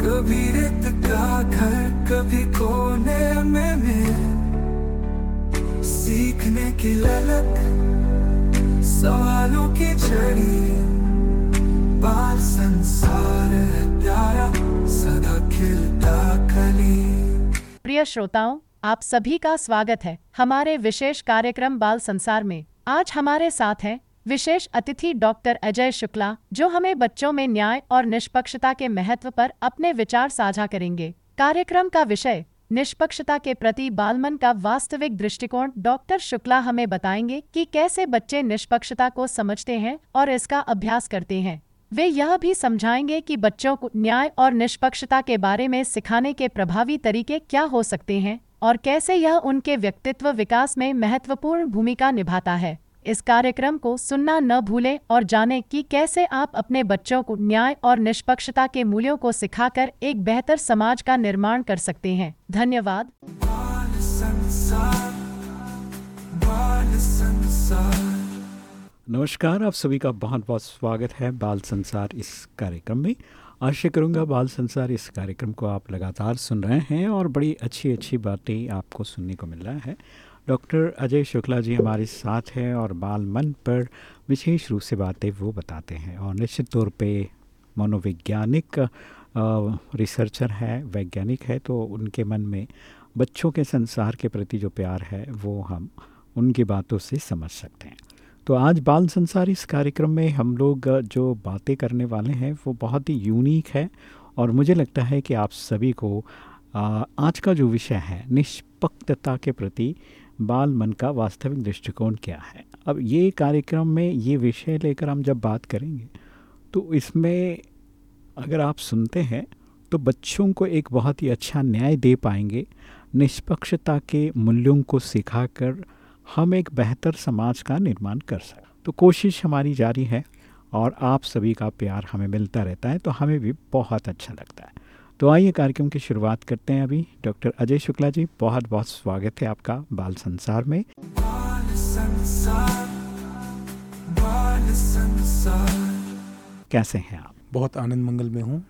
कभी रेत का घर, कभी कोने में मिल सीखने की ललक, सवालों की छड़ी। बाल संसार प्यारा, सदा खिलता कली। प्रिय श्रोताओं, आप सभी का स्वागत है हमारे विशेष कार्यक्रम बाल संसार में। आज हमारे साथ हैं विशेष अतिथि डॉक्टर अजय शुक्ला, जो हमें बच्चों में न्याय और निष्पक्षता के महत्व पर अपने विचार साझा करेंगे। कार्यक्रम का विषय, निष्पक्षता के प्रति बालमन का वास्तविक दृष्टिकोण डॉक्टर शुक्ला हमें बताएँगे कि कैसे बच्चे निष्पक्षता को समझते हैं और इसका अभ्यास करते हैं। वे यह भी समझाएँगे कि बच्चों को न्याय और निष्पक्षता के बारे में सिखाने के प्रभावी तरीके क्या हो सकते हैं और कैसे यह उनके व्यक्तित्व विकास में महत्वपूर्ण भूमिका निभाता है। इस कार्यक्रम को सुनना न भूलें और जानें कि कैसे आप अपने बच्चों को न्याय और निष्पक्षता के मूल्यों को सिखाकर एक बेहतर समाज का निर्माण कर सकते हैं। धन्यवाद। बाल संसार बाल संसार। नमस्कार आप सभी का बहुत बहुत स्वागत है बाल संसार इस कार्यक्रम में। आशा करूँगा बाल संसार इस कार्यक्रम को आप लगातार सुन रहे हैं और बड़ी अच्छी अच्छी बातें आपको सुनने को मिल रहा है। डॉक्टर अजय शुक्ला जी हमारे साथ हैं और बाल मन पर विशेष रूप से बातें वो बताते हैं और निश्चित तौर पे मनोवैज्ञानिक रिसर्चर है, वैज्ञानिक है तो उनके मन में बच्चों के संसार के प्रति जो प्यार है, वो हम उनकी बातों से समझ सकते हैं। तो आज बाल संसार इस कार्यक्रम में हम लोग जो बातें करने वाले हैं, वो बहुत ही यूनिक है और मुझे लगता है कि आप सभी को आज का जो विषय है, निष्पक्षता के प्रति बाल मन का वास्तविक दृष्टिकोण क्या है? अब ये कार्यक्रम में ये विषय लेकर हम जब बात करेंगे तो इसमें अगर आप सुनते हैं तो बच्चों को एक बहुत ही अच्छा न्याय दे पाएँगे, निष्पक्षता के मूल्यों को सिखाकर हम एक बेहतर समाज का निर्माण कर सकें। तो कोशिश हमारी जारी है और आप सभी का प्यार हमें मिलता रहता है तो हमें भी बहुत अच्छा लगता है। तो आइए कार्यक्रम की शुरुआत करते हैं अभी। डॉक्टर अजय शुक्ला जी बहुत बहुत स्वागत है आपका बाल संसार में। बाल संसार बाल संसार। कैसे हैं आप? बहुत आनंद मंगल में हूँ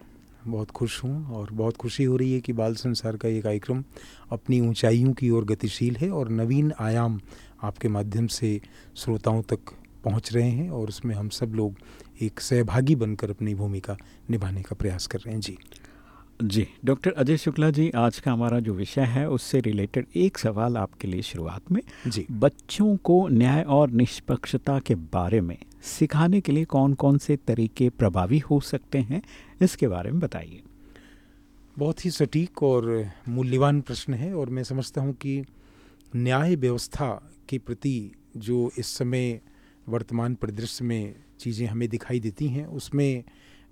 बहुत खुश हूँ और बहुत खुशी हो रही है कि बाल संसार का ये कार्यक्रम अपनी ऊंचाइयों की ओर गतिशील है और नवीन आयाम आपके माध्यम से श्रोताओं तक पहुँच रहे हैं और उसमें हम सब लोग एक सहभागी बनकर अपनी भूमिका निभाने का प्रयास कर रहे हैं। जी। जी डॉक्टर अजय शुक्ला जी आज का हमारा जो विषय है उससे रिलेटेड एक सवाल आपके लिए शुरुआत में। जी। बच्चों को न्याय और निष्पक्षता के बारे में सिखाने के लिए कौन कौन से तरीके प्रभावी हो सकते हैं इसके बारे में बताइए। बहुत ही सटीक और मूल्यवान प्रश्न है और मैं समझता हूँ कि न्याय व्यवस्था के प्रति जो इस समय वर्तमान परिदृश्य में चीज़ें हमें दिखाई देती हैं उसमें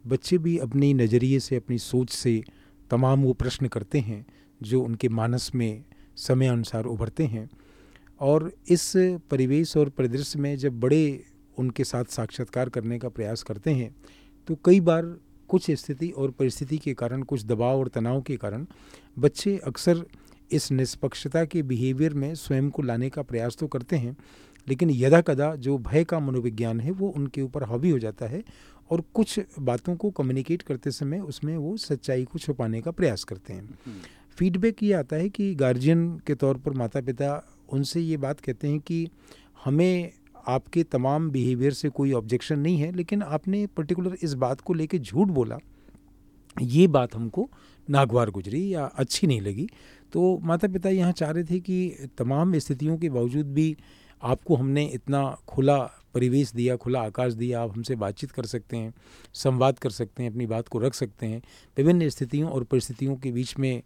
बच्चे भी अपनी नज़रिए से अपनी सोच से तमाम वो प्रश्न करते हैं जो उनके मानस में समय अनुसार उभरते हैं। और इस परिवेश और परिदृश्य में जब बड़े उनके साथ साक्षात्कार करने का प्रयास करते हैं तो कई बार कुछ स्थिति और परिस्थिति के कारण, कुछ दबाव और तनाव के कारण बच्चे अक्सर इस निष्पक्षता के बिहेवियर में स्वयं को लाने का प्रयास तो करते हैं, लेकिन यदा कदा जो भय का मनोविज्ञान है वो उनके ऊपर हावी हो जाता है और कुछ बातों को कम्युनिकेट करते समय उसमें वो सच्चाई को छुपाने का प्रयास करते हैं। फीडबैक ये आता है कि गार्जियन के तौर पर माता पिता उनसे ये बात कहते हैं कि हमें आपके तमाम बिहेवियर से कोई ऑब्जेक्शन नहीं है लेकिन आपने पर्टिकुलर इस बात को लेके झूठ बोला। ये बात हमको नागवार गुजरी या अच्छी नहीं लगी। तो माता पिता यहाँ चाह रहे थे कि तमाम स्थितियों के बावजूद भी आपको हमने इतना खुला परिवेश दिया, खुला आकाश दिया, आप हमसे बातचीत कर सकते हैं, संवाद कर सकते हैं, अपनी बात को रख सकते हैं। विभिन्न स्थितियों और परिस्थितियों के बीच में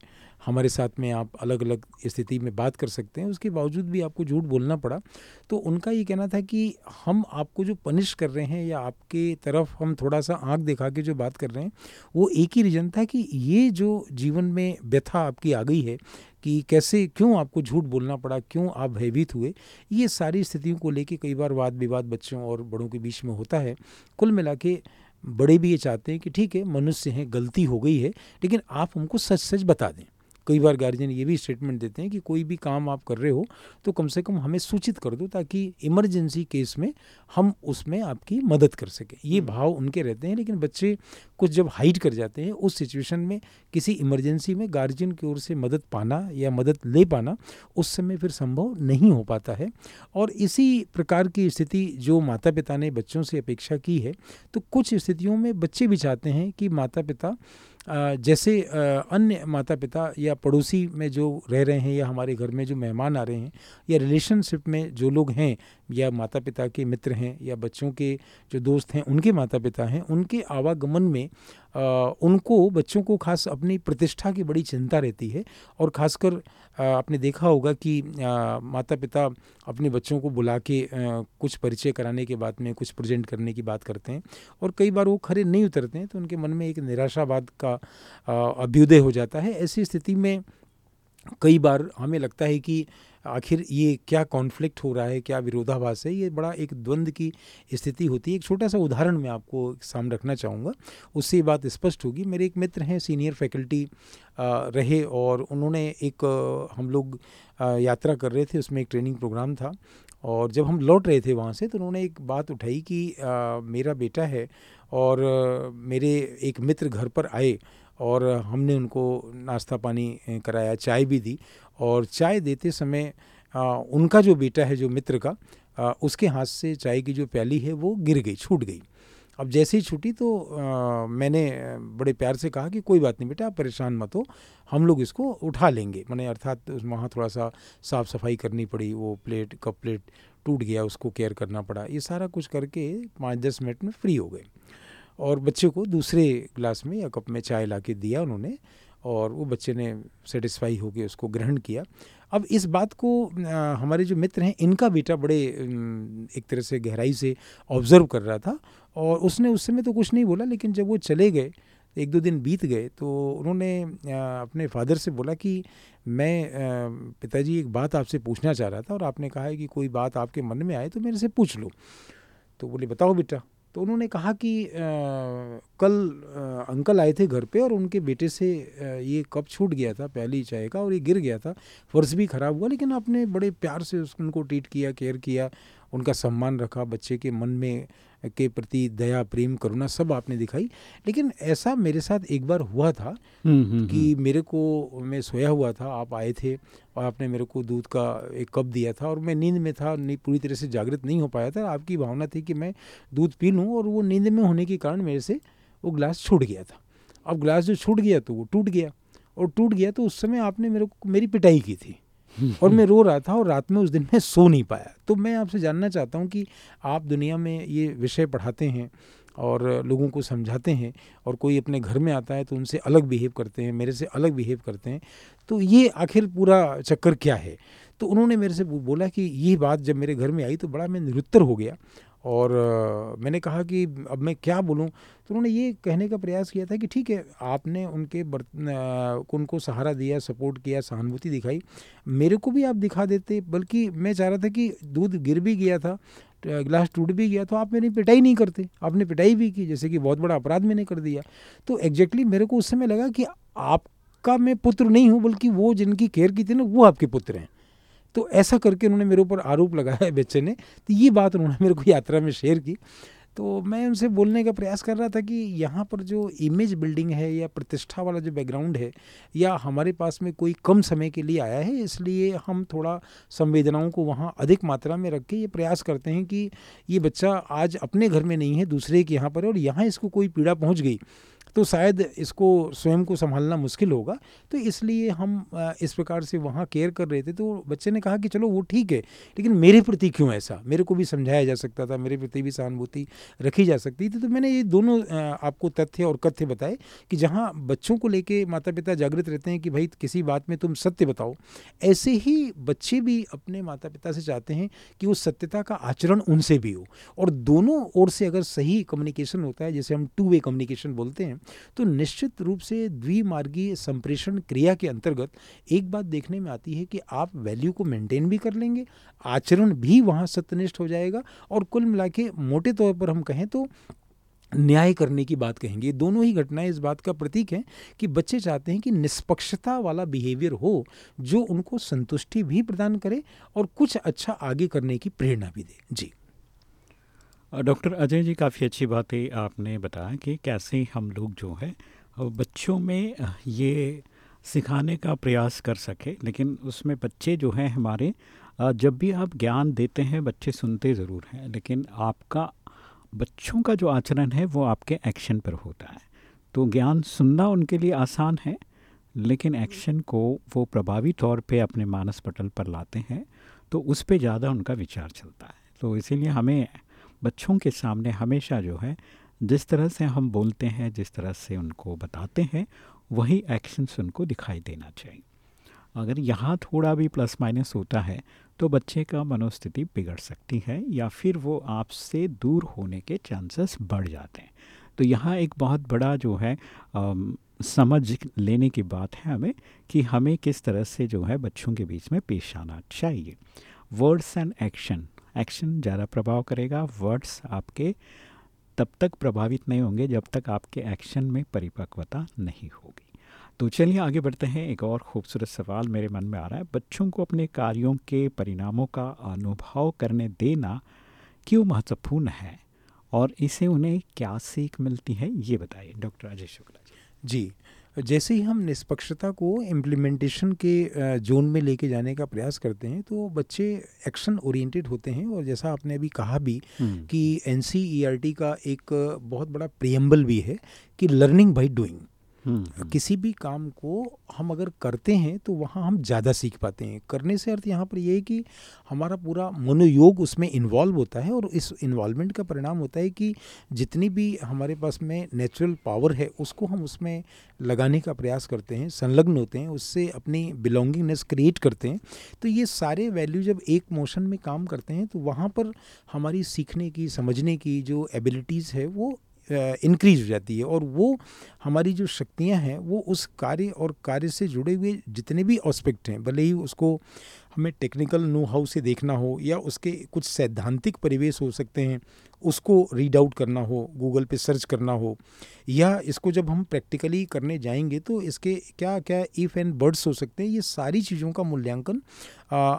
हमारे साथ में आप अलग अलग स्थिति में बात कर सकते हैं। उसके बावजूद भी आपको झूठ बोलना पड़ा। तो उनका ये कहना था कि हम आपको जो पनिश कर रहे हैं या आपके तरफ़ हम थोड़ा सा आँख दिखा के जो बात कर रहे हैं, वो एक ही रीज़न था कि ये जो जीवन में व्यथा आपकी आ गई है कि कैसे, क्यों आपको झूठ बोलना पड़ा, क्यों आप भयभीत हुए, ये सारी स्थितियों को लेके कई बार वाद विवाद बच्चों और बड़ों के बीच में होता है। कुल मिला के बड़े भी ये चाहते हैं कि ठीक है, मनुष्य हैं, गलती हो गई है, लेकिन आप हमको सच सच बता दें। कई बार गार्जियन ये भी स्टेटमेंट देते हैं कि कोई भी काम आप कर रहे हो तो कम से कम हमें सूचित कर दो ताकि इमरजेंसी केस में हम उसमें आपकी मदद कर सकें ये हम्म। भाव उनके रहते हैं लेकिन बच्चे कुछ जब हाइड कर जाते हैं उस सिचुएशन में किसी इमरजेंसी में गार्जियन की ओर से मदद पाना या मदद ले पाना उस समय फिर संभव नहीं हो पाता है और इसी प्रकार की स्थिति जो माता पिता ने बच्चों से अपेक्षा की है तो कुछ स्थितियों में बच्चे भी चाहते हैं कि माता पिता जैसे अन्य माता पिता या पड़ोसी में जो रह रहे हैं या हमारे घर में जो मेहमान आ रहे हैं या रिलेशनशिप में जो लोग हैं या माता पिता के मित्र हैं या बच्चों के जो दोस्त हैं उनके माता पिता हैं उनके आवागमन में आ, उनको बच्चों को खास अपनी प्रतिष्ठा की बड़ी चिंता रहती है और ख़ासकर आपने देखा होगा कि माता पिता अपने बच्चों को बुला के कुछ परिचय कराने के बाद में, कुछ प्रेजेंट करने की बात करते हैं और कई बार वो खड़े नहीं उतरते हैं तो उनके मन में एक निराशावाद का अभ्युदय हो जाता है। ऐसी स्थिति में कई बार हमें लगता है कि आखिर ये क्या कॉन्फ्लिक्ट हो रहा है? क्या विरोधाभास है? ये बड़ा एक द्वंद्व की स्थिति होती है। एक छोटा सा उदाहरण मैं आपको सामने रखना चाहूँगा। उससे ये बात स्पष्ट होगी। मेरे एक मित्र हैं सीनियर फैकल्टी रहे और उन्होंने एक हम लोग यात्रा कर रहे थे। उसमें एक ट्रेनिंग प्रोग्राम था और जब हम लौट रहे थे वहाँ से तो उन्होंने एक बात उठाई कि मेरा बेटा है और मेरे एक मित्र घर पर आए और हमने उनको नाश्ता पानी कराया, चाय भी दी और चाय देते समय आ, उनका जो बेटा है जो मित्र का आ, उसके हाथ से चाय की जो प्याली है वो गिर गई छूट गई। अब जैसे ही छूटी तो आ, मैंने बड़े प्यार से कहा कि कोई बात नहीं बेटा आप परेशान मत हो हम लोग इसको उठा लेंगे। मैंने अर्थात वहाँ थोड़ा सा साफ़ सफ़ाई करनी पड़ी वो प्लेट कप प्लेट टूट गया उसको केयर करना पड़ा ये सारा कुछ करके पाँच दस मिनट में फ्री हो गए। और बच्चे को दूसरे ग्लास में या कप में चाय ला के दिया उन्होंने और वो बच्चे ने सेटिस्फाई होकर उसको ग्रहण किया। अब इस बात को हमारे जो मित्र हैं, इनका बेटा बड़े एक तरह से गहराई से ऑब्ज़र्व कर रहा था और उसने उस समय तो कुछ नहीं बोला, लेकिन जब वो चले गए, एक दो दिन बीत गए तो उन्होंने अपने फादर से बोला कि, मैं पिताजी एक बात आपसे पूछना चाह रहा था और आपने कहा है कि कोई बात आपके मन में आए तो मेरे से पूछ लो। तो बोले, बताओ बेटा। तो उन्होंने कहा कि आ, कल आ, अंकल आए थे घर पे और उनके बेटे से आ, ये कप छूट गया था पहली चाय का और ये गिर गया था। फर्श भी ख़राब हुआ लेकिन आपने बड़े प्यार से उनको ट्रीट किया केयर किया उनका सम्मान रखा बच्चे के मन में के प्रति दया प्रेम करुणा सब आपने दिखाई। लेकिन ऐसा मेरे साथ एक बार हुआ था हम्म, हम्म, कि हम्म। मेरे को मैं सोया हुआ था आप आए थे और आपने मेरे को दूध का एक कप दिया था और मैं नींद में था नहीं पूरी तरह से जागृत नहीं हो पाया था। आपकी भावना थी कि मैं दूध पी लूँ और वो नींद में होने के कारण मेरे से वो गिलास छूट गया था। अब गिलास जो छूट गया तो वो टूट गया और टूट गया तो उस समय आपने मेरे को मेरी पिटाई की थी। और मैं रो रहा था और रात में उस दिन मैं सो नहीं पाया। तो मैं आपसे जानना चाहता हूँ कि आप दुनिया में ये विषय पढ़ाते हैं और लोगों को समझाते हैं और कोई अपने घर में आता है तो उनसे अलग बिहेव करते हैं, मेरे से अलग बिहेव करते हैं तो ये आखिर पूरा चक्कर क्या है? तो उन्होंने मेरे से बोला कि ये बात जब मेरे घर में आई तो बड़ा मैं निरुत्तर हो गया और आ, मैंने कहा कि अब मैं क्या बोलूँ? तो उन्होंने ये कहने का प्रयास किया था कि ठीक है आपने उनके बर्तन उनको सहारा दिया सपोर्ट किया सहानुभूति दिखाई। मेरे को भी आप दिखा देते बल्कि मैं चाह रहा था कि दूध गिर भी गया था गिलास टूट भी गया तो आप मेरी पिटाई नहीं करते। आपने पिटाई भी की जैसे कि बहुत बड़ा अपराध मैंने कर दिया। तो एग्जैक्टली मेरे को उस समय लगा कि आपका मैं पुत्र नहीं हूँ बल्कि वो जिनकी केयर की थी ना वो आपके पुत्र हैं। तो ऐसा करके उन्होंने मेरे ऊपर आरोप लगाया बच्चे ने। तो ये बात उन्होंने मेरे को यात्रा में शेयर की। तो मैं उनसे बोलने का प्रयास कर रहा था कि यहाँ पर जो इमेज बिल्डिंग है या प्रतिष्ठा वाला जो बैकग्राउंड है या हमारे पास में कोई कम समय के लिए आया है, इसलिए हम थोड़ा संवेदनाओं को वहाँ अधिक मात्रा में रख के ये प्रयास करते हैं कि ये बच्चा आज अपने घर में नहीं है, दूसरे के यहाँ पर और यहाँ इसको कोई पीड़ा पहुँच गई। तो शायद इसको स्वयं को संभालना मुश्किल होगा। तो इसलिए हम इस प्रकार से वहाँ केयर कर रहे थे। तो बच्चे ने कहा कि चलो वो ठीक है, लेकिन मेरे प्रति क्यों ऐसा? मेरे को भी समझाया जा सकता था, मेरे प्रति भी सहानुभूति रखी जा सकती थी। तो मैंने ये दोनों आपको तथ्य और कथ्य बताए कि जहाँ बच्चों को लेके माता पिता जागृत रहते हैं कि भाई किसी बात में तुम सत्य बताओ, ऐसे ही बच्चे भी अपने माता पिता से चाहते हैं कि उस सत्यता का आचरण उनसे भी हो। और दोनों ओर से अगर सही कम्युनिकेशन होता है, जैसे हम टू वे कम्युनिकेशन बोलते हैं तो निश्चित रूप से द्विमार्गीय संप्रेषण क्रिया के अंतर्गत एक बात देखने में आती है कि आप वैल्यू को मेंटेन भी कर लेंगे, आचरण भी वहाँ सत्यनिष्ठ हो जाएगा और कुल मिला मोटे तौर पर हम कहें तो न्याय करने की बात कहेंगे। दोनों ही घटनाएँ इस बात का प्रतीक हैं कि बच्चे चाहते हैं कि निष्पक्षता वाला बिहेवियर हो, जो उनको संतुष्टि भी प्रदान करे और कुछ अच्छा आगे करने की प्रेरणा भी दे। जी। डॉक्टर अजय जी काफ़ी अच्छी बातें आपने बताया कि कैसे हम लोग जो है बच्चों में ये सिखाने का प्रयास कर सके लेकिन उसमें बच्चे जो हैं हमारे जब भी आप ज्ञान देते हैं बच्चे सुनते ज़रूर हैं लेकिन आपका बच्चों का जो आचरण है वो आपके एक्शन पर होता है। तो ज्ञान सुनना उनके लिए आसान है लेकिन एक्शन को वो प्रभावी तौर पे अपने मानस पटल पर लाते हैं तो उस पर ज़्यादा उनका विचार चलता है। तो इसीलिए हमें बच्चों के सामने हमेशा जो है जिस तरह से हम बोलते हैं जिस तरह से उनको बताते हैं वही एक्शंस उनको दिखाई देना चाहिए। अगर यहाँ थोड़ा भी प्लस माइनस होता है तो बच्चे का मनोस्थिति बिगड़ सकती है या फिर वो आपसे दूर होने के चांसेस बढ़ जाते हैं। तो यहाँ एक बहुत बड़ा जो है आ, समझ लेने की बात है हमें कि हमें किस तरह से जो है बच्चों के बीच में पेश आना चाहिए। वर्ड्स एंड एक्शन एक्शन ज़्यादा प्रभाव करेगा, वर्ड्स आपके तब तक प्रभावित नहीं होंगे जब तक आपके एक्शन में परिपक्वता नहीं होगी। तो चलिए आगे बढ़ते हैं, एक और खूबसूरत सवाल मेरे मन में आ रहा है। बच्चों को अपने कार्यों के परिणामों का अनुभव करने देना क्यों महत्वपूर्ण है और इसे उन्हें क्या सीख मिलती है, ये बताइए, डॉक्टर अजय शुक्ला जी। जी जैसे ही हम निष्पक्षता को इम्प्लीमेंटेशन के जोन में लेके जाने का प्रयास करते हैं तो बच्चे एक्शन ओरिएंटेड होते हैं और जैसा आपने अभी कहा भी हम्म। कि एनसीईआरटी का एक बहुत बड़ा प्रियम्बल भी है कि लर्निंग बाई डूइंग। किसी भी काम को हम अगर करते हैं तो वहाँ हम ज़्यादा सीख पाते हैं। करने से अर्थ यहाँ पर यह है कि हमारा पूरा मनोयोग उसमें इन्वॉल्व होता है और इस इन्वॉल्वमेंट का परिणाम होता है कि जितनी भी हमारे पास में नेचुरल पावर है, उसको हम उसमें लगाने का प्रयास करते हैं, संलग्न होते हैं, उससे अपनी बिलोंगिंगनेस क्रिएट करते हैं। तो ये सारे वैल्यू जब एक मोशन में काम करते हैं तो वहाँ पर हमारी सीखने की, समझने की जो एबिलिटीज़ है, वो इंक्रीज हो जाती है और वो हमारी जो शक्तियाँ हैं, वो उस कार्य और कार्य से जुड़े हुए जितने भी ऑस्पेक्ट हैं, भले ही उसको हमें टेक्निकल नो हाउ से देखना हो या उसके कुछ सैद्धांतिक परिवेश हो सकते हैं उसको रीड आउट करना हो गूगल पे सर्च करना हो, या इसको जब हम प्रैक्टिकली करने जाएँगे तो इसके क्या क्या इफ़ एंड बर्ड्स हो सकते हैं, ये सारी चीज़ों का मूल्यांकन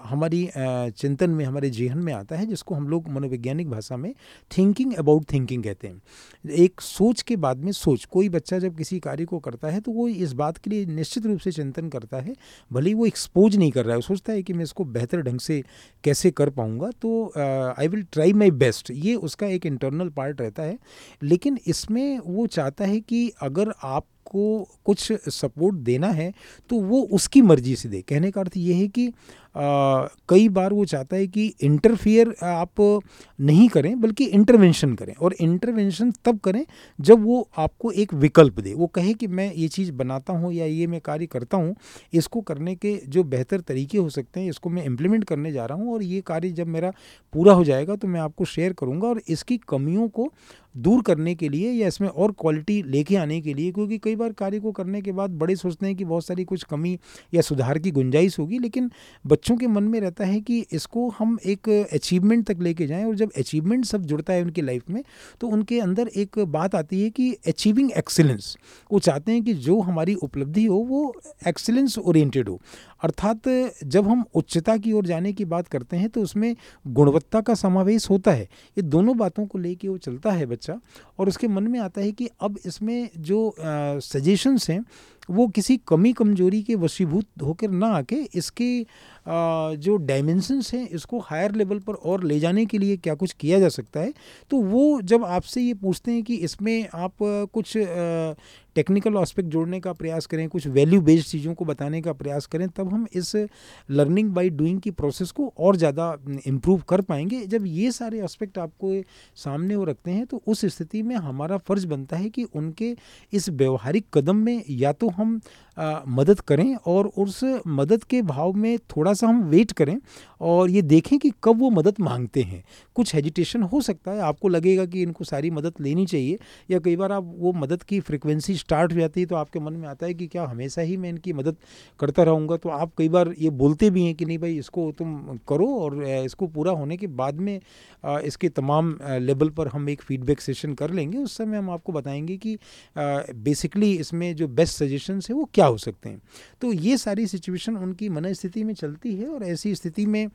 हमारी चिंतन में, हमारे जेहन में आता है, जिसको हम लोग मनोवैज्ञानिक भाषा में थिंकिंग अबाउट थिंकिंग कहते हैं। एक सोच के बाद में सोच, कोई बच्चा जब किसी कार्य को करता है तो वो इस बात के लिए निश्चित रूप से चिंतन करता है, भले ही वो एक्सपोज नहीं कर रहा है सोचता है कि मैं इसको बेहतर ढंग से कैसे कर पाऊँगा तो I will try my best ये उसका एक इंटरनल पार्ट रहता है लेकिन इसमें वो चाहता है कि अगर आप को कुछ सपोर्ट देना है तो वो उसकी मर्ज़ी से दे। कहने का अर्थ ये है कि आ, कई बार वो चाहता है कि इंटरफियर आप नहीं करें बल्कि इंटरवेंशन करें और इंटरवेंशन तब करें जब वो आपको एक विकल्प दे। वो कहे कि मैं ये चीज़ बनाता हूँ या ये मैं कार्य करता हूँ इसको करने के जो बेहतर तरीके हो सकते हैं इसको मैं इम्प्लीमेंट करने जा रहा हूँ और ये कार्य जब मेरा पूरा हो जाएगा तो मैं आपको शेयर करूँगा और इसकी कमियों को दूर करने के लिए या इसमें और क्वालिटी लेके आने के लिए? क्योंकि कई बार कार्य को करने के बाद बड़े सोचते हैं कि बहुत सारी कुछ कमी या सुधार की गुंजाइश होगी, लेकिन बच्चों के मन में रहता है कि इसको हम एक अचीवमेंट तक लेके जाएँ और जब अचीवमेंट सब जुड़ता है उनकी लाइफ में तो उनके अंदर एक बात आती है कि अचीविंग एक्सीलेंस वो चाहते हैं कि जो हमारी उपलब्धि हो, वो एक्सीलेंस ओरिएंटेड हो। अर्थात जब हम उच्चता की ओर जाने की बात करते हैं तो उसमें गुणवत्ता का समावेश होता है। ये दोनों बातों को लेके वो चलता है बच्चा, और उसके मन में आता है कि अब इसमें जो सजेशंस हैं, वो किसी कमी कमज़ोरी के वशीभूत होकर ना आके इसके जो डायमेंशंस हैं, इसको हायर लेवल पर और ले जाने के लिए क्या कुछ किया जा सकता है? तो वो जब आपसे ये पूछते हैं कि इसमें आप कुछ टेक्निकल एस्पेक्ट जोड़ने का प्रयास करें, कुछ वैल्यू बेस्ड चीज़ों को बताने का प्रयास करें, तब हम इस लर्निंग बाय डूइंग की प्रोसेस को और ज़्यादा इम्प्रूव कर पाएँगे। जब ये सारे एस्पेक्ट आपको सामने वो रखते हैं तो उस स्थिति में हमारा फ़र्ज़ बनता है कि उनके इस व्यवहारिक कदम में या तो हम आ, मदद करें और उस मदद के भाव में थोड़ा सा हम वेट करें और ये देखें कि कब वो मदद मांगते हैं। कुछ हेजिटेशन हो सकता है आपको लगेगा कि इनको सारी मदद लेनी चाहिए या कई बार आप वो मदद की फ्रिक्वेंसी स्टार्ट हो जाती है तो आपके मन में आता है कि क्या हमेशा ही मैं इनकी मदद करता रहूँगा? तो आप कई बार ये बोलते भी हैं कि नहीं भाई इसको तुम करो और इसको पूरा होने के बाद में इसके तमाम लेवल पर हम एक फीडबैक सेशन कर लेंगे। उस समय हम आपको बताएँगे कि बेसिकली इसमें जो बेस्ट सजेशंस है वो क्या हो सकते हैं? तो ये सारी सिचुएशन उनकी मन स्थिति में चलती है और ऐसी स्थिति में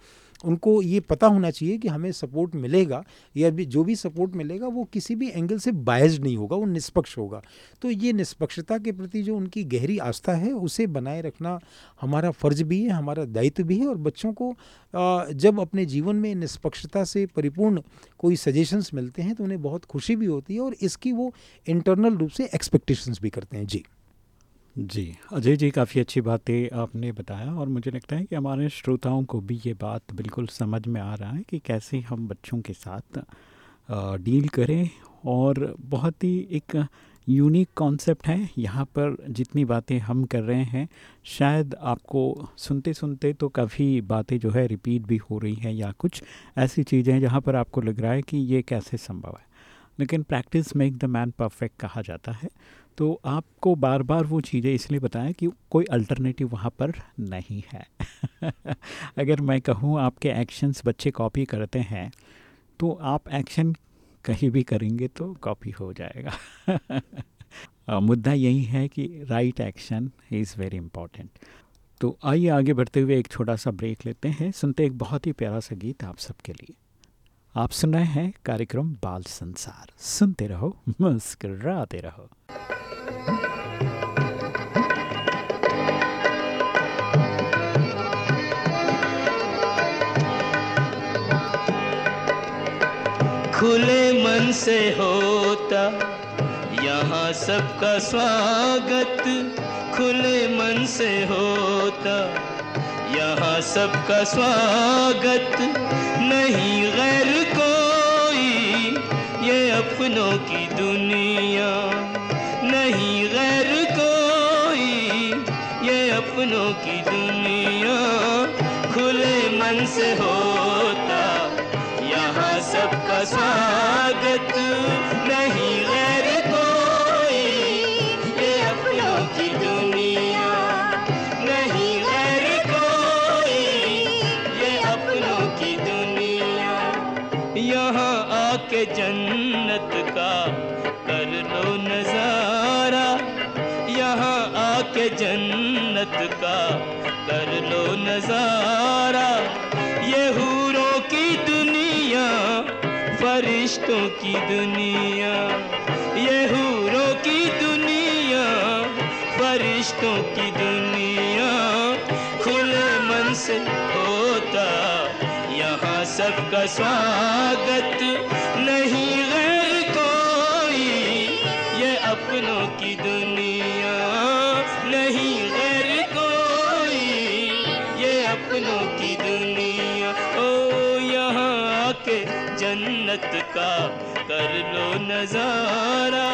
उनको ये पता होना चाहिए कि हमें सपोर्ट मिलेगा या भी, जो भी सपोर्ट मिलेगा वो किसी भी एंगल से बायज नहीं होगा, वो निष्पक्ष होगा। तो ये निष्पक्षता के प्रति जो उनकी गहरी आस्था है, उसे बनाए रखना हमारा फ़र्ज़ भी है, हमारा दायित्व भी है और बच्चों को जब अपने जीवन में निष्पक्षता से परिपूर्ण कोई सजेशंस मिलते हैं तो उन्हें बहुत खुशी भी होती है और इसकी वो इंटरनल रूप से एक्सपेक्टेशंस भी करते हैं। जी। जी, अजय जी, काफ़ी अच्छी बातें आपने बताया और मुझे लगता है कि हमारे श्रोताओं को भी ये बात बिल्कुल समझ में आ रहा है कि कैसे हम बच्चों के साथ डील करें और बहुत ही एक यूनिक कॉन्सेप्ट है। यहाँ पर जितनी बातें हम कर रहे हैं, शायद आपको सुनते सुनते तो काफ़ी बातें जो है रिपीट भी हो रही हैं या कुछ ऐसी चीज़ें जहाँ पर आपको लग रहा है कि ये कैसे संभव है। लेकिन practice make the man perfect कहा जाता है। तो आपको बार बार वो चीज़ें इसलिए बताएँ कि कोई अल्टरनेटिव वहाँ पर नहीं है। अगर मैं कहूँ आपके एक्शंस बच्चे कॉपी करते हैं तो आप एक्शन कहीं भी करेंगे तो कॉपी हो जाएगा। मुद्दा यही है कि right action is very important तो आइए आगे बढ़ते हुए एक छोटा सा ब्रेक लेते हैं। सुनते एक बहुत ही प्यारा सा गीत आप सबके लिए। आप सुन रहे हैं कार्यक्रम बाल संसार। सुनते रहो, मुस्कराते रहो। खुले मन से होता यहाँ सबका स्वागत। खुले मन से होता यहाँ सबका स्वागत। नहीं गैर कोई ये अपनों की दुनिया। नहीं गैर कोई। ये अपनों की दुनिया खुले मन से होता। यहाँ सबका स्वागत। जन्नत का, कर लो नज़ारा। ये हूरों की दुनिया, फरिश्तों की दुनिया। ये हूरों की दुनिया, फरिश्तों की दुनिया। खुले मन से होता, यहाँ सबका स्वागत नहीं गैर नज़ारा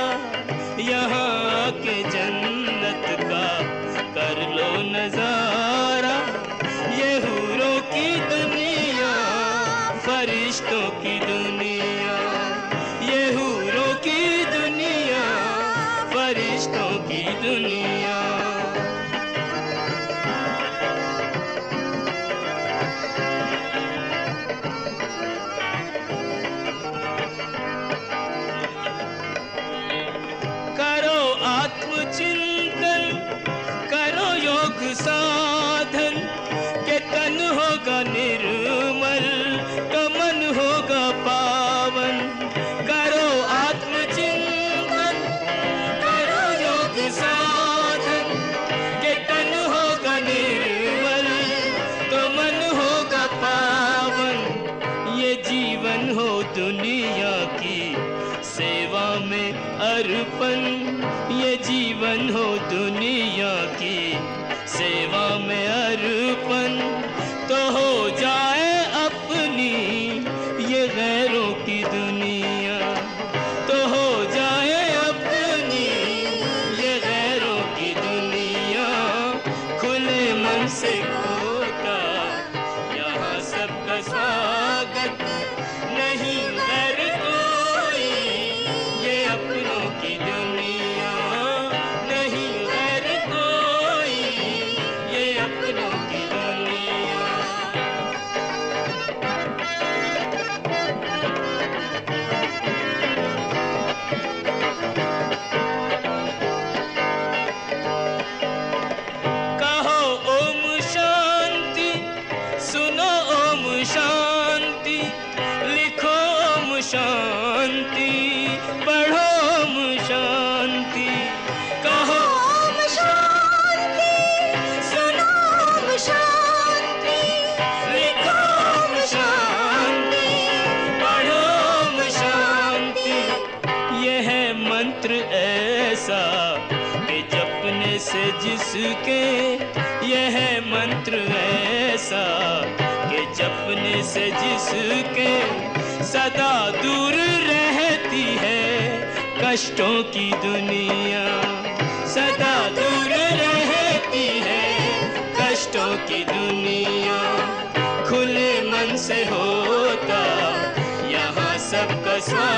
सबका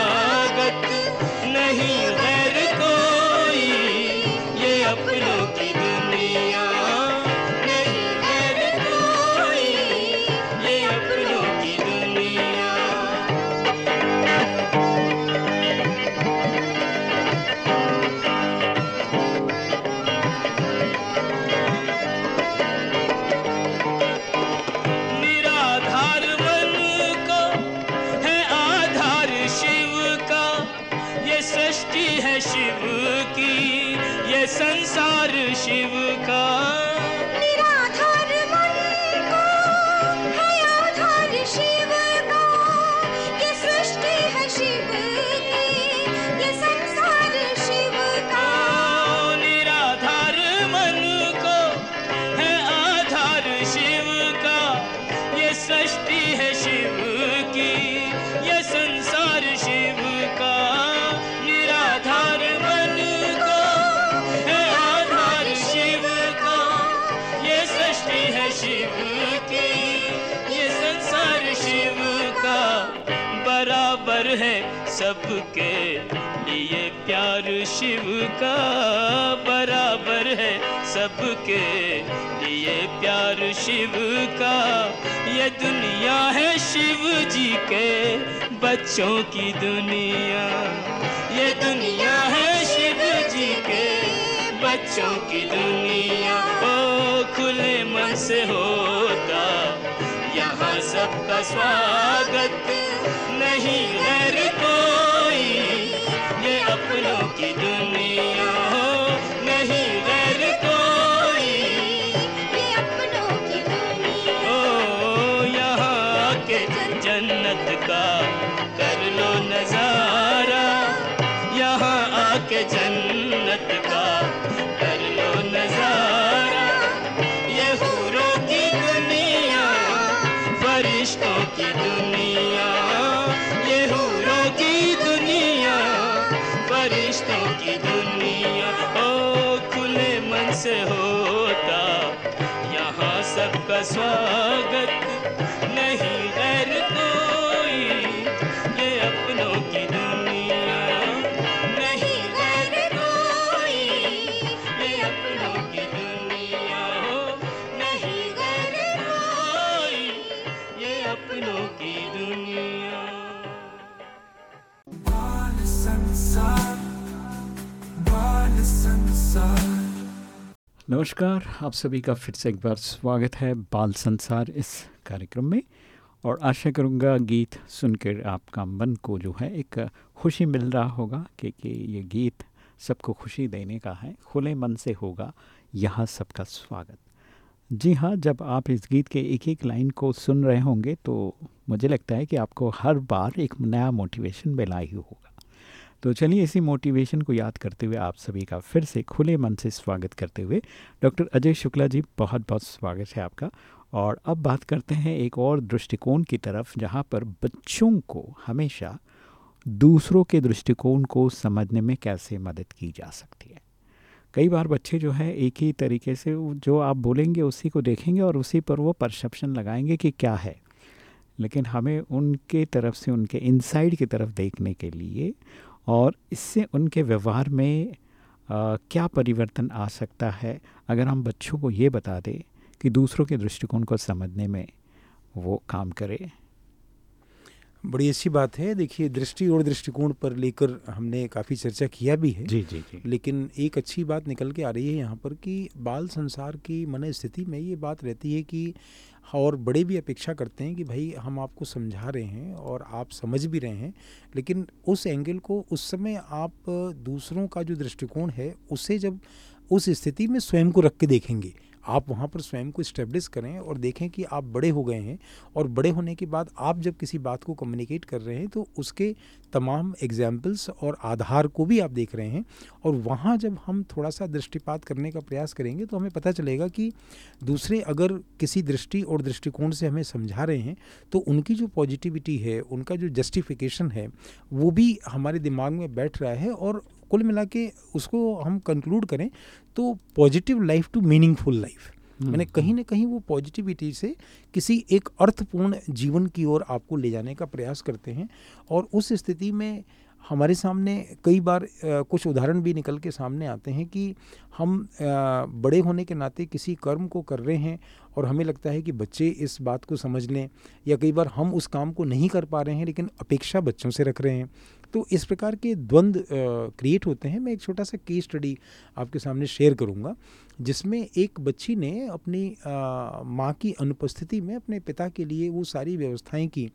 सबके लिए प्यार शिव का बराबर है। सबके लिए प्यार शिव का। ये दुनिया है शिव जी के, बच्चों की दुनिया। ये दुनिया है शिव जी के, बच्चों की दुनिया। ओ, खुले मन से होता, यहाँ सबका स्वागत। नहीं, गैर कोई की दुनिया हो नहीं गैर कोई। ये अपनों की दुनिया। ओ यहाँ आके जन्नत का कर लो नज़ारा। यहाँ आके जन्नत का कर लो नज़ारा। ये हूरों की दुनिया फरिश्तों की दुनिया। मन से होता। यहाँ सबका स्वागत नहीं गैर कोई नमस्कार आप सभी का फिर से एक बार स्वागत है बाल संसार इस कार्यक्रम में। और आशा करूँगा गीत सुनकर आपका मन को जो है एक खुशी मिल रहा होगा कि, कि ये गीत सबको खुशी देने का है खुले मन से होगा यहाँ सबका स्वागत। जी हाँ जब आप इस गीत के एक एक लाइन को सुन रहे होंगे तो मुझे लगता है कि आपको हर बार एक नया मोटिवेशन मिला ही होगा। तो चलिए इसी मोटिवेशन को याद करते हुए आप सभी का फिर से खुले मन से स्वागत करते हुए डॉक्टर अजय शुक्ला जी, बहुत बहुत स्वागत है आपका। और अब बात करते हैं एक और दृष्टिकोण की तरफ़, जहाँ पर बच्चों को हमेशा दूसरों के दृष्टिकोण को समझने में कैसे मदद की जा सकती है। कई बार बच्चे जो है, एक ही तरीके से जो आप बोलेंगे, उसी को देखेंगे और उसी पर वो परसेप्शन लगाएँगे कि क्या है। लेकिन हमें उनके तरफ़ से, उनके इनसाइड की तरफ़ देखने के लिए और इससे उनके व्यवहार में आ, क्या परिवर्तन आ सकता है? अगर हम बच्चों को ये बता दें कि दूसरों के दृष्टिकोण को समझने में वो काम करे। बड़ी अच्छी बात है। देखिए दृष्टि और दृष्टिकोण पर लेकर हमने काफ़ी चर्चा किया भी है। जी जी जी। लेकिन एक अच्छी बात निकल के आ रही है यहाँ पर कि बाल संसार की मन स्थिति में ये बात रहती है कि और बड़े भी अपेक्षा करते हैं कि भाई हम आपको समझा रहे हैं और आप समझ भी रहे हैं, लेकिन उस एंगल को उस समय आप दूसरों का जो दृष्टिकोण है, उसे जब उस स्थिति में स्वयं को रख के देखेंगे आप वहाँ पर स्वयं को इस्टेब्लिश करें और देखें कि आप बड़े हो गए हैं और बड़े होने के बाद आप जब किसी बात को कम्युनिकेट कर रहे हैं तो उसके तमाम एग्जाम्पल्स और आधार को भी आप देख रहे हैं और वहाँ जब हम थोड़ा सा दृष्टिपात करने का प्रयास करेंगे तो हमें पता चलेगा कि दूसरे अगर किसी दृष्टि और दृष्टिकोण से हमें समझा रहे हैं तो उनकी जो पॉजिटिविटी है, उनका जो जस्टिफिकेशन है, वो भी हमारे दिमाग में बैठ रहा है और कुल मिला के उसको हम कंक्लूड करें तो positive life to meaningful life मैंने कहीं ना कहीं वो पॉजिटिविटी से किसी एक अर्थपूर्ण जीवन की ओर आपको ले जाने का प्रयास करते हैं और उस स्थिति में हमारे सामने कई बार कुछ उदाहरण भी निकल के सामने आते हैं कि हम बड़े होने के नाते किसी कर्म को कर रहे हैं और हमें लगता है कि बच्चे इस बात को समझ लें या कई बार हम उस काम को नहीं कर पा रहे हैं लेकिन अपेक्षा बच्चों से रख रहे हैं। तो इस प्रकार के द्वंद्व क्रिएट होते हैं। मैं एक छोटा सा केस स्टडी आपके सामने शेयर करूँगा, जिसमें एक बच्ची ने अपनी माँ की अनुपस्थिति में अपने पिता के लिए वो सारी व्यवस्थाएँ की।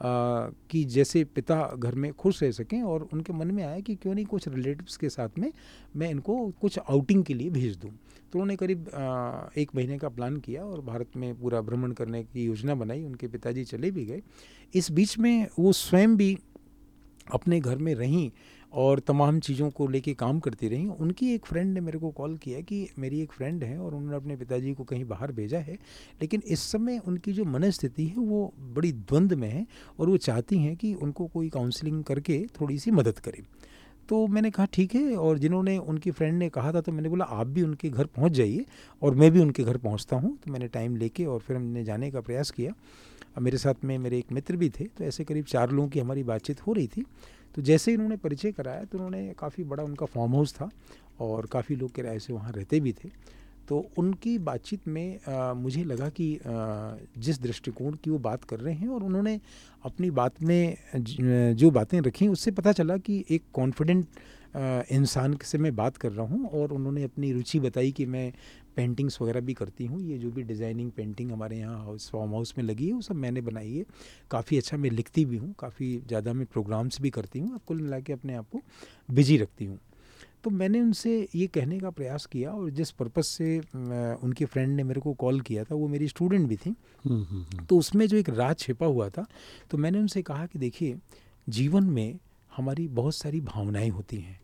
कि जैसे पिता घर में खुश रह सकें और उनके मन में आया कि क्यों नहीं कुछ रिलेटिव्स के साथ में मैं इनको कुछ आउटिंग के लिए भेज दूँ। तो उन्होंने करीब एक महीने का प्लान किया और भारत में पूरा भ्रमण करने की योजना बनाई, उनके पिताजी चले भी गए। इस बीच में वो स्वयं भी अपने घर में रहीं और तमाम चीज़ों को लेके काम करती रहीं। उनकी एक फ्रेंड ने मेरे को कॉल किया कि मेरी एक फ्रेंड है और उन्होंने अपने पिताजी को कहीं बाहर भेजा है, लेकिन इस समय उनकी जो मनस्थिति है वो बड़ी द्वंद्व में है और वो चाहती हैं कि उनको कोई काउंसलिंग करके थोड़ी सी मदद करें। तो मैंने कहा, ठीक है। और जिन्होंने, उनकी फ्रेंड ने कहा था तो मैंने बोला, आप भी उनके घर पहुँच जाइए और मैं भी उनके घर पहुँचता हूँ। तो मैंने टाइम लेके और फिर हमने जाने का प्रयास किया। अब मेरे साथ में मेरे एक मित्र भी थे तो ऐसे करीब चार लोगों की हमारी बातचीत हो रही थी। तो जैसे ही इन्होंने परिचय कराया तो उन्होंने काफ़ी बड़ा उनका फार्म हाउस था और काफ़ी लोग किराए से वहाँ रहते भी थे। तो उनकी बातचीत में अ, मुझे लगा कि अ, जिस दृष्टिकोण की वो बात कर रहे हैं और उन्होंने अपनी बात में ज- जो बातें रखी उससे पता चला कि एक कॉन्फिडेंट इंसान से मैं बात कर रहा हूँ और उन्होंने अपनी रुचि बताई कि मैं पेंटिंग्स वगैरह भी करती हूँ। ये जो भी डिज़ाइनिंग पेंटिंग हमारे यहाँ हाउस फार्म हाउस में लगी है वो सब मैंने बनाई है। काफ़ी अच्छा मैं लिखती भी हूँ काफ़ी ज़्यादा मैं प्रोग्राम्स भी करती हूँ कुल मिला के अपने आप को बिज़ी रखती हूँ। तो मैंने उनसे ये कहने का प्रयास किया और जिस पर्पज़ से उनके फ्रेंड ने मेरे को कॉल किया था वो मेरी स्टूडेंट भी थी। हम्म, हम्म, हम्म। तो उसमें जो एक राज छिपा हुआ था तो मैंने उनसे कहा कि देखिए जीवन में हमारी बहुत सारी भावनाएँ होती हैं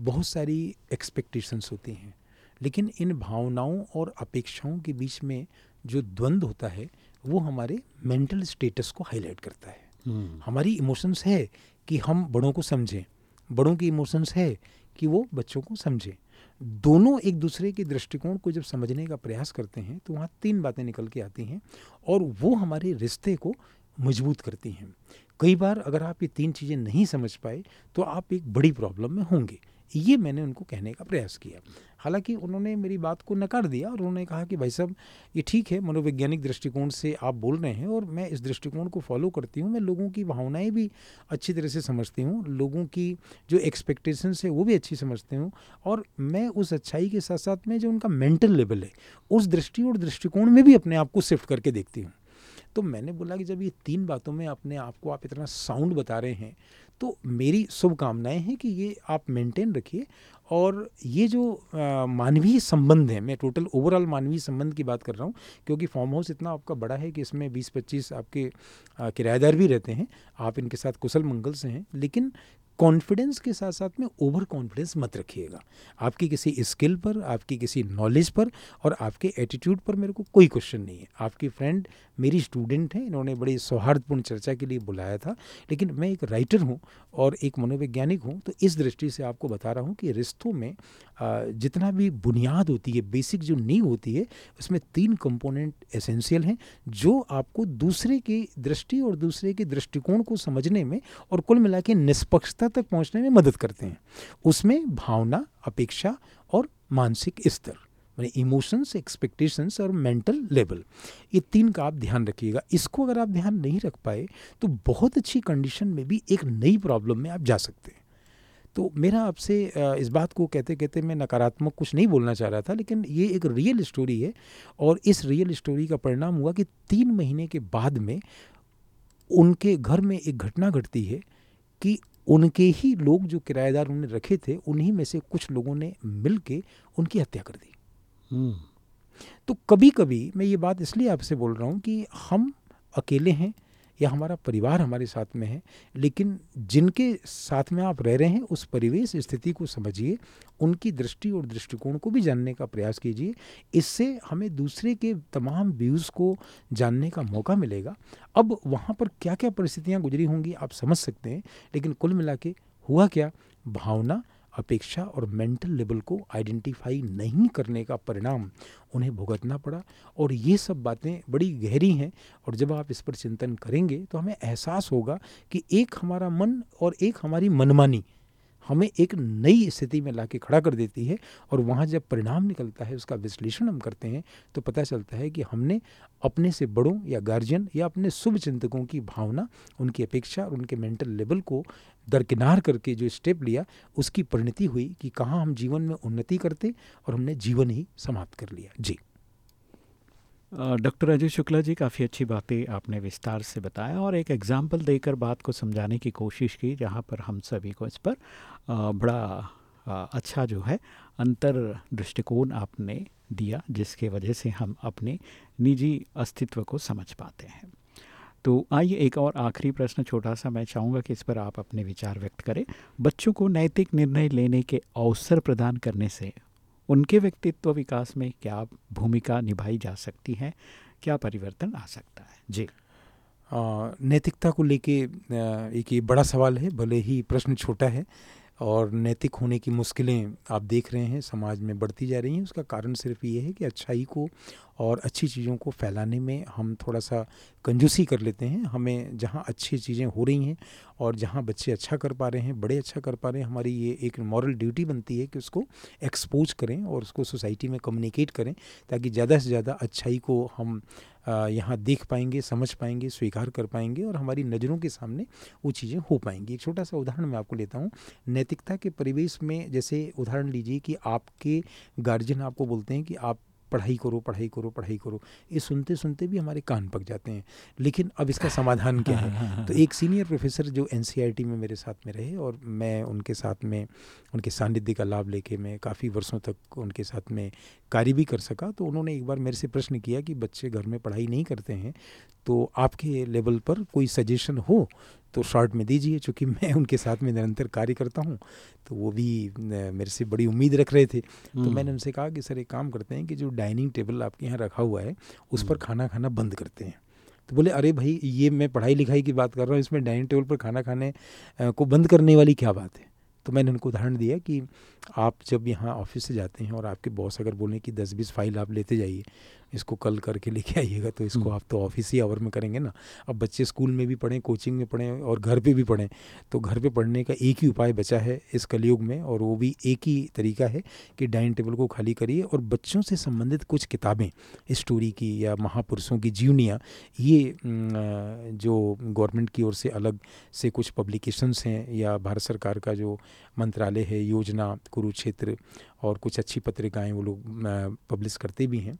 बहुत सारी एक्सपेक्टेशंस होती हैं। लेकिन इन भावनाओं और अपेक्षाओं के बीच में जो द्वंद्व होता है वो हमारे मेंटल स्टेटस को हाईलाइट करता है। हम्म, हमारी इमोशंस है कि हम बड़ों को समझें बड़ों की इमोशंस है कि वो बच्चों को समझें। दोनों एक दूसरे के दृष्टिकोण को जब समझने का प्रयास करते हैं तो वहाँ तीन बातें निकल के आती हैं और वो हमारे रिश्ते को मज़बूत करती हैं। कई बार अगर आप ये तीन चीज़ें नहीं समझ पाए तो आप एक बड़ी प्रॉब्लम में होंगे। ये मैंने उनको कहने का प्रयास किया। हालाँकि उन्होंने मेरी बात को नकार दिया और उन्होंने कहा कि, भाई साहब, ये ठीक है, मनोवैज्ञानिक दृष्टिकोण से आप बोल रहे हैं और मैं इस दृष्टिकोण को फॉलो करती हूँ, मैं लोगों की भावनाएँ भी अच्छी तरह से समझती हूँ, लोगों की जो एक्सपेक्टेशंस है वो भी अच्छी समझती हूँ और मैं उस अच्छाई के साथ साथ में जो उनका मेंटल लेवल है, उस दृष्टि और दृष्टिकोण में भी अपने आप को शिफ्ट करके देखती हूँ। तो मैंने बोला कि जब ये तीन बातों में अपने आप को आप इतना साउंड बता रहे हैं तो मेरी शुभकामनाएँ हैं कि ये आप मेंटेन रखिए। और ये जो मानवीय संबंध है, मैं टोटल ओवरऑल मानवीय संबंध की बात कर रहा हूँ, क्योंकि फॉर्म हाउस इतना आपका बड़ा है कि इसमें 20-25 आपके किराएदार भी रहते हैं। आप इनके साथ कुशल मंगल से हैं। लेकिन कॉन्फिडेंस के साथ साथ में ओवर कॉन्फिडेंस मत रखिएगा। आपकी किसी स्किल पर, आपकी किसी नॉलेज पर और आपके एटीट्यूड पर मेरे को कोई क्वेश्चन नहीं है। आपकी फ्रेंड मेरी स्टूडेंट है, इन्होंने बड़ी सौहार्दपूर्ण चर्चा के लिए बुलाया था, लेकिन मैं एक राइटर हूँ और एक मनोवैज्ञानिक हूँ तो इस दृष्टि से आपको बता रहा हूँ कि रिश्तों में जितना भी बुनियाद होती है बेसिक जो नींव होती है, उसमें तीन कंपोनेंट एसेंशियल हैं, जो आपको दूसरे की दृष्टि और दूसरे के दृष्टिकोण को समझने में और कुल मिला के निष्पक्षता तक पहुँचने में मदद करते हैं। उसमें भावना, अपेक्षा और मानसिक स्तर माने इमोशंस एक्सपेक्टेशंस और मेंटल लेवल ये तीन का आप ध्यान रखिएगा। इसको अगर आप ध्यान नहीं रख पाए तो बहुत अच्छी कंडीशन में भी एक नई प्रॉब्लम में आप जा सकते हैं। तो मेरा आपसे इस बात को कहते कहते मैं नकारात्मक कुछ नहीं बोलना चाह रहा था, लेकिन ये एक रियल स्टोरी है और इस रियल स्टोरी का परिणाम हुआ कि तीन महीने के बाद में उनके घर में एक घटना घटती है कि उनके ही लोग जो किराएदार उन्होंने रखे थे उन्हीं में से कुछ लोगों ने मिल के उनकी हत्या कर दी। हम्म, तो कभी कभी मैं ये बात इसलिए आपसे बोल रहा हूँ कि हम अकेले हैं या हमारा परिवार हमारे साथ में है, लेकिन जिनके साथ में आप रह रहे हैं, उस परिवेश स्थिति को समझिए, उनकी दृष्टि और दृष्टिकोण को भी जानने का प्रयास कीजिए। इससे हमें दूसरे के तमाम व्यूज़ को जानने का मौका मिलेगा। अब वहाँ पर क्या क्या परिस्थितियाँ गुजरी होंगी, आप समझ सकते हैं, लेकिन कुल मिला हुआ क्या? भावना अपेक्षा और मेंटल लेवल को आइडेंटिफाई नहीं करने का परिणाम उन्हें भुगतना पड़ा और ये सब बातें बड़ी गहरी हैं और जब आप इस पर चिंतन करेंगे तो हमें एहसास होगा कि एक हमारा मन और एक हमारी मनमानी हमें एक नई स्थिति में लाके खड़ा कर देती है और वहाँ जब परिणाम निकलता है, उसका विश्लेषण हम करते हैं तो पता चलता है कि हमने अपने से बड़ों या गार्जियन या अपने शुभ चिंतकों की भावना, उनकी अपेक्षा और उनके मेंटल लेवल को दरकिनार करके जो स्टेप लिया, उसकी परिणति हुई कि कहाँ हम जीवन में उन्नति करते और हमने जीवन ही समाप्त कर लिया। जी। डॉक्टर अजय शुक्ला जी, काफ़ी अच्छी बातें आपने विस्तार से बताया और एक एग्ज़ाम्पल देकर बात को समझाने की कोशिश की, जहाँ पर हम सभी को इस पर बड़ा अच्छा जो है, अंतर दृष्टिकोण आपने दिया, जिसके वजह से हम अपने निजी अस्तित्व को समझ पाते हैं। तो आइए एक और आखिरी प्रश्न, छोटा सा मैं चाहूँगा कि इस पर आप अपने विचार व्यक्त करें। बच्चों को नैतिक निर्णय लेने के अवसर प्रदान करने से उनके व्यक्तित्व विकास में क्या भूमिका निभाई जा सकती है? क्या परिवर्तन आ सकता है? जी। नैतिकता को लेके एक ये बड़ा सवाल है, भले ही प्रश्न छोटा है और नैतिक होने की मुश्किलें आप देख रहे हैं, समाज में बढ़ती जा रही हैं। उसका कारण सिर्फ़ ये है कि अच्छाई को और अच्छी चीज़ों को फैलाने में हम थोड़ा सा कंजूसी कर लेते हैं। हमें जहाँ अच्छी चीज़ें हो रही हैं और जहाँ बच्चे अच्छा कर पा रहे हैं, बड़े अच्छा कर पा रहे हैं, हमारी ये एक मॉरल ड्यूटी बनती है कि उसको एक्सपोज करें और उसको सोसाइटी में कम्युनिकेट करें ताकि ज़्यादा से ज़्यादा अच्छाई को हम यहाँ देख पाएँगे, समझ पाएँगे, स्वीकार कर पाएँगे और हमारी नज़रों के सामने वो चीज़ें हो पाएँगी। एक छोटा सा उदाहरण मैं आपको लेता हूँ। नैतिकता के परिवेश में जैसे उदाहरण लीजिए कि आपके गार्जियन आपको बोलते हैं कि आप पढ़ाई करो पढ़ाई करो पढ़ाई करो। ये सुनते सुनते भी हमारे कान पक जाते हैं। लेकिन अब इसका समाधान क्या है? तो एक सीनियर प्रोफेसर जो एन में मेरे साथ में रहे और मैं उनके साथ में उनके सानिध्य का लाभ लेके मैं काफ़ी वर्षों तक उनके साथ में कार्य भी कर सका। तो उन्होंने एक बार मेरे से प्रश्न किया कि बच्चे घर में पढ़ाई नहीं करते हैं तो आपके लेवल पर कोई सजेशन हो तो शॉर्ट में दीजिए चूँकि मैं उनके साथ में निरंतर कार्य करता हूँ तो वो भी मेरे से बड़ी उम्मीद रख रहे थे। तो हम्म, मैंने उनसे कहा कि सर एक काम करते हैं कि जो डाइनिंग टेबल आपके यहाँ रखा हुआ है उस पर खाना खाना बंद करते हैं। तो बोले अरे भाई ये मैं पढ़ाई लिखाई की बात कर रहा हूँ इसमें डाइनिंग टेबल पर खाना खाने को बंद करने वाली क्या बात है? तो मैंने उनको उदाहरण दिया कि आप जब यहाँ ऑफ़िस से जाते हैं और आपके बॉस अगर बोलें कि दस बीस फ़ाइल आप लेते जाइए इसको कल करके लेके आइएगा तो इसको हम्म। आप तो ऑफ़िस ही आवर में करेंगे ना अब बच्चे स्कूल में भी पढ़ें कोचिंग में पढ़ें और घर पे भी पढ़ें तो घर पे पढ़ने का एक ही उपाय बचा है इस कलयुग में और वो भी एक ही तरीका है कि डाइनिंग टेबल को खाली करिए और बच्चों से संबंधित कुछ किताबें स्टोरी की या महापुरुषों की जीवनियाँ ये जो गवर्नमेंट की ओर से अलग से कुछ पब्लिकेशंस हैं या भारत सरकार का जो मंत्रालय है योजना कुरुक्षेत्र और कुछ अच्छी पत्रिकाएँ वो लोग पब्लिश करते भी हैं।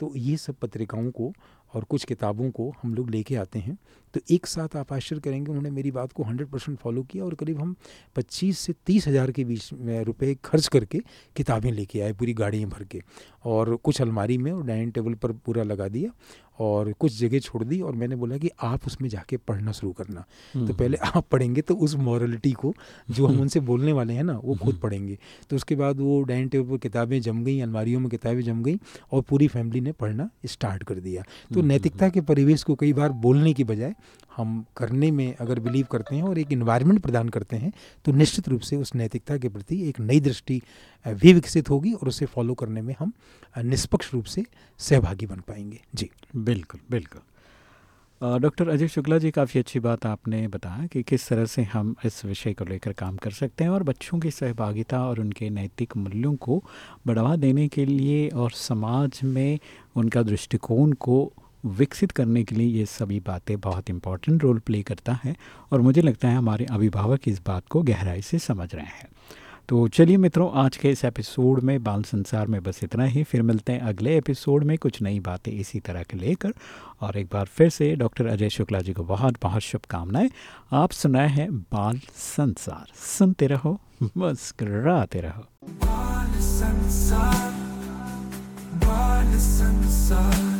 तो ये सब पत्रिकाओं को और कुछ किताबों को हम लोग लेके आते हैं। तो एक साथ आप आश्चर्य करेंगे, उन्होंने मेरी बात को 100 परसेंट फॉलो किया और करीब हम 25 से तीस हज़ार के बीच में रुपए खर्च करके किताबें लेके आए, पूरी गाड़ियाँ भर के। और कुछ अलमारी में और डाइनिंग टेबल पर पूरा लगा दिया। और कुछ जगह छोड़ दी और मैंने बोला कि आप उसमें जाके पढ़ना शुरू करना। तो पहले आप पढ़ेंगे तो उस मॉरलिटी को जो हम उनसे बोलने वाले हैं ना वो खुद पढ़ेंगे। तो उसके बाद वो डाइनिंग टेबल पर किताबें जम गई अलमारियों में किताबें जम गई और पूरी फैमिली ने पढ़ना स्टार्ट कर दिया। तो नैतिकता के परिवेश को कई बार बोलने की बजाय हम करने में अगर बिलीव करते हैं और एक इन्वायरमेंट प्रदान करते हैं तो निश्चित रूप से उस नैतिकता के प्रति एक नई दृष्टि भी विकसित होगी और उसे फॉलो करने में हम निष्पक्ष रूप से सहभागी बन पाएँगे। जी। बिल्कुल बिल्कुल। डॉक्टर अजय शुक्ला जी, काफ़ी अच्छी बात आपने बताया कि किस तरह से हम इस विषय को लेकर काम कर सकते हैं और बच्चों की सहभागिता और उनके नैतिक मूल्यों को बढ़ावा देने के लिए और समाज में उनका दृष्टिकोण को विकसित करने के लिए ये सभी बातें बहुत इम्पोर्टेंट रोल प्ले करता है और मुझे लगता है हमारे अभिभावक इस बात को गहराई से समझ रहे हैं। तो चलिए मित्रों, आज के इस एपिसोड में बाल संसार में बस इतना ही। फिर मिलते हैं अगले एपिसोड में कुछ नई बातें इसी तरह के लेकर। और एक बार फिर से डॉक्टर अजय शुक्ला जी को बहुत बहुत शुभकामनाएँ। आप सुनाए हैं बाल संसार। सुनते रहो, मुस्कराते रहो। बाल संसार बाल संसार।